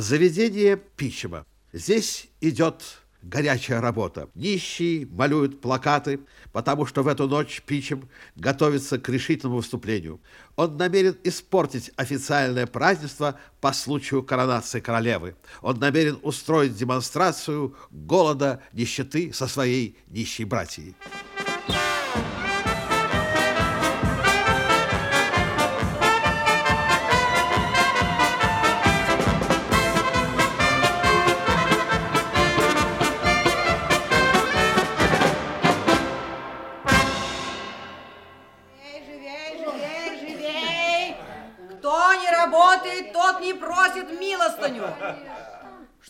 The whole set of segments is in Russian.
Заведение Пичема. Здесь идет горячая работа. Нищие малюют плакаты, потому что в эту ночь Пичем готовится к решительному выступлению. Он намерен испортить официальное празднество по случаю коронации королевы. Он намерен устроить демонстрацию голода, нищеты со своей нищей братьей.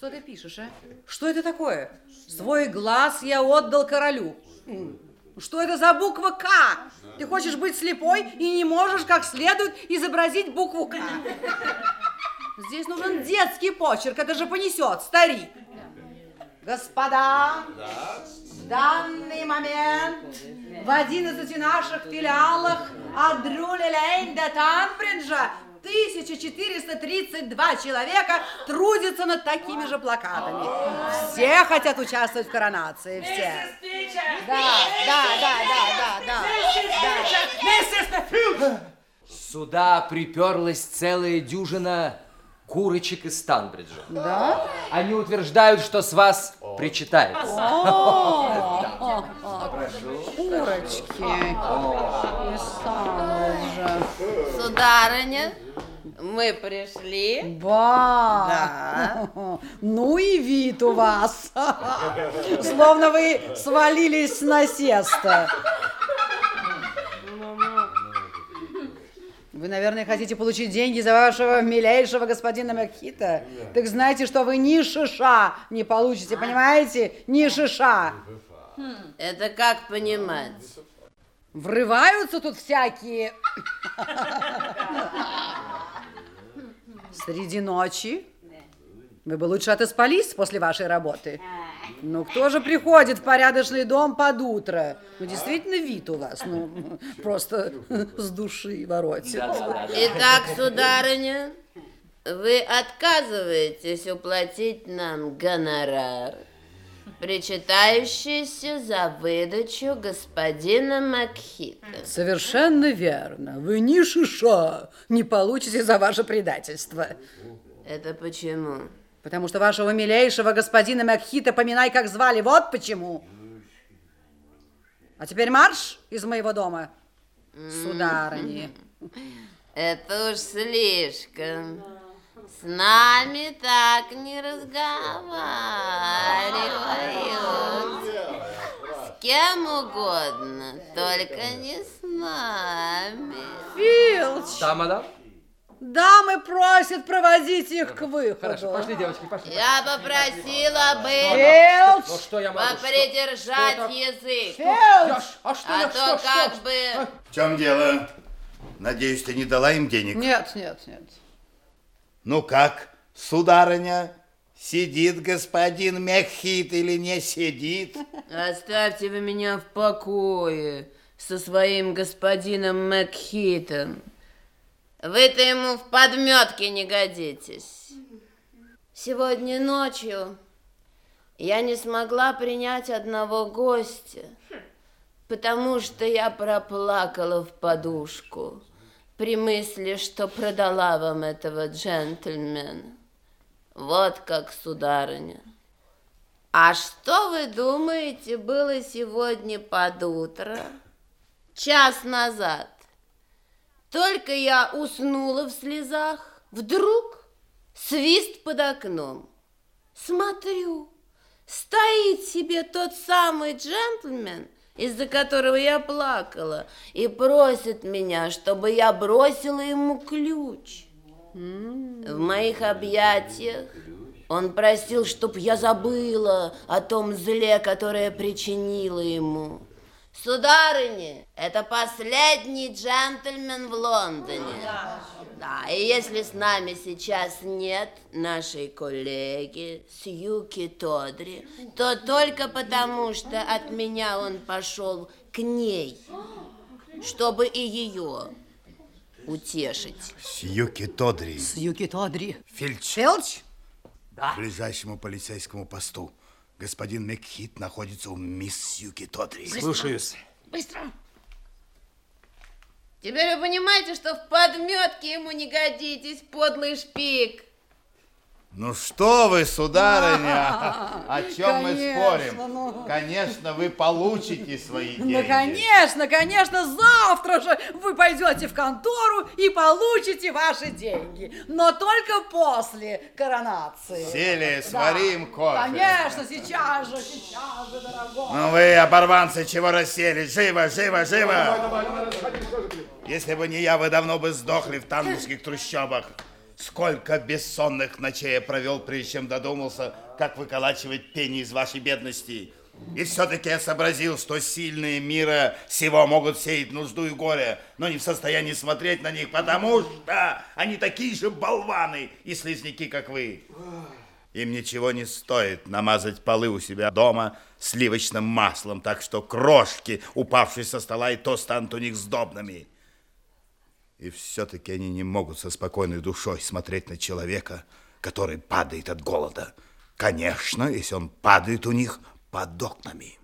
Что ты пишешь, а? Что это такое? Свой глаз я отдал королю. Что это за буква К? Ты хочешь быть слепой и не можешь как следует изобразить букву К. Здесь нужен детский почерк, это же понесет старик. Господа, в данный момент в 11 наших филиалах от Дрюлелейн до Танбриджа 1432 человека трудятся над такими же плакатами. Все хотят участвовать в коронации, все. Да, да, да, да, да, да. Сюда приперлась целая дюжина курочек из Станбриджа. Да? Они утверждают, что с вас причитается. Курочки из Станбриджа. Сударыня, мы пришли. Ба! Да. Ну и вид у вас. Словно вы свалились с насеста. Вы, наверное, хотите получить деньги за вашего милейшего господина Макхита? Так знаете, что вы ни шиша не получите, понимаете? Ни шиша. Это как понимать? Врываются тут всякие... Среди ночи? Вы бы лучше отоспались после вашей работы. Ну, кто же приходит в порядочный дом под утро? Ну, действительно, вид у вас, ну, просто с души воротит. Итак, сударыня, вы отказываетесь уплатить нам гонорар, причитающийся за выдачу господина Макхита. Совершенно верно. Вы ни шиша не получите за ваше предательство. Это почему? Потому что вашего милейшего господина Макхита поминай, как звали. Вот почему. А теперь марш из моего дома, сударыни. Это уж слишком. С нами так не разговаривают. С кем угодно, только не с нами. Филч! Да, мадам? Дамы просят проводить их к выходу. Хорошо, пошли, девочки, пошли. Я попросила бы Филч! Ну что я могу? попридержать Что- что язык. Филч! А что А я, то что, как что? бы... В чем дело? Надеюсь, ты не дала им денег? Нет, нет, нет. Ну как, сударыня, сидит господин Мехит или не сидит? Оставьте вы меня в покое со своим господином Макхитом. Вы-то ему в подметке не годитесь. Сегодня ночью я не смогла принять одного гостя, потому что я проплакала в подушку при мысли, что продала вам этого джентльмена. Вот как, сударыня. А что вы думаете было сегодня под утро? Час назад. Только я уснула в слезах, вдруг свист под окном. Смотрю, стоит себе тот самый джентльмен, из-за которого я плакала, и просит меня, чтобы я бросила ему ключ. В моих объятиях он просил, чтоб я забыла о том зле, которое причинила ему. Сударыня, это последний джентльмен в Лондоне. Да, и если с нами сейчас нет нашей коллеги Сьюки Тодри, то только потому, что от меня он пошел к ней, чтобы и ее утешить. Сьюки Тодри. Сьюки Тодри. Фильч. Филч, Да. К ближайшему полицейскому посту. Господин Мекхит находится у мисс Юки Тодри. Слушаюсь. Быстро. Теперь вы понимаете, что в подметке ему не годитесь, подлый шпик. Ну что вы, сударыня, о чем мы Конечно, спорим? ну. Конечно, вы получите свои деньги. Ну, конечно, конечно, завтра же вы пойдете в контору и получите ваши деньги. Но только после коронации. Сели, Да. сварим кофе. Конечно, сейчас же, сейчас же, дорогой. Ну вы, оборванцы, чего расселись? Живо, живо, живо! Если бы не я, вы давно бы сдохли в тангусских трущобах. Сколько бессонных ночей я провел, прежде чем додумался, как выколачивать пени из вашей бедности. И все-таки я сообразил, что сильные мира сего могут сеять нужду и горе, но не в состоянии смотреть на них, потому что они такие же болваны и слизняки, как вы. Им ничего не стоит намазать полы у себя дома сливочным маслом, так что крошки, упавшие со стола, и то станут у них сдобными. И все-таки они не могут со спокойной душой смотреть на человека, который падает от голода. Конечно, если он падает у них под окнами.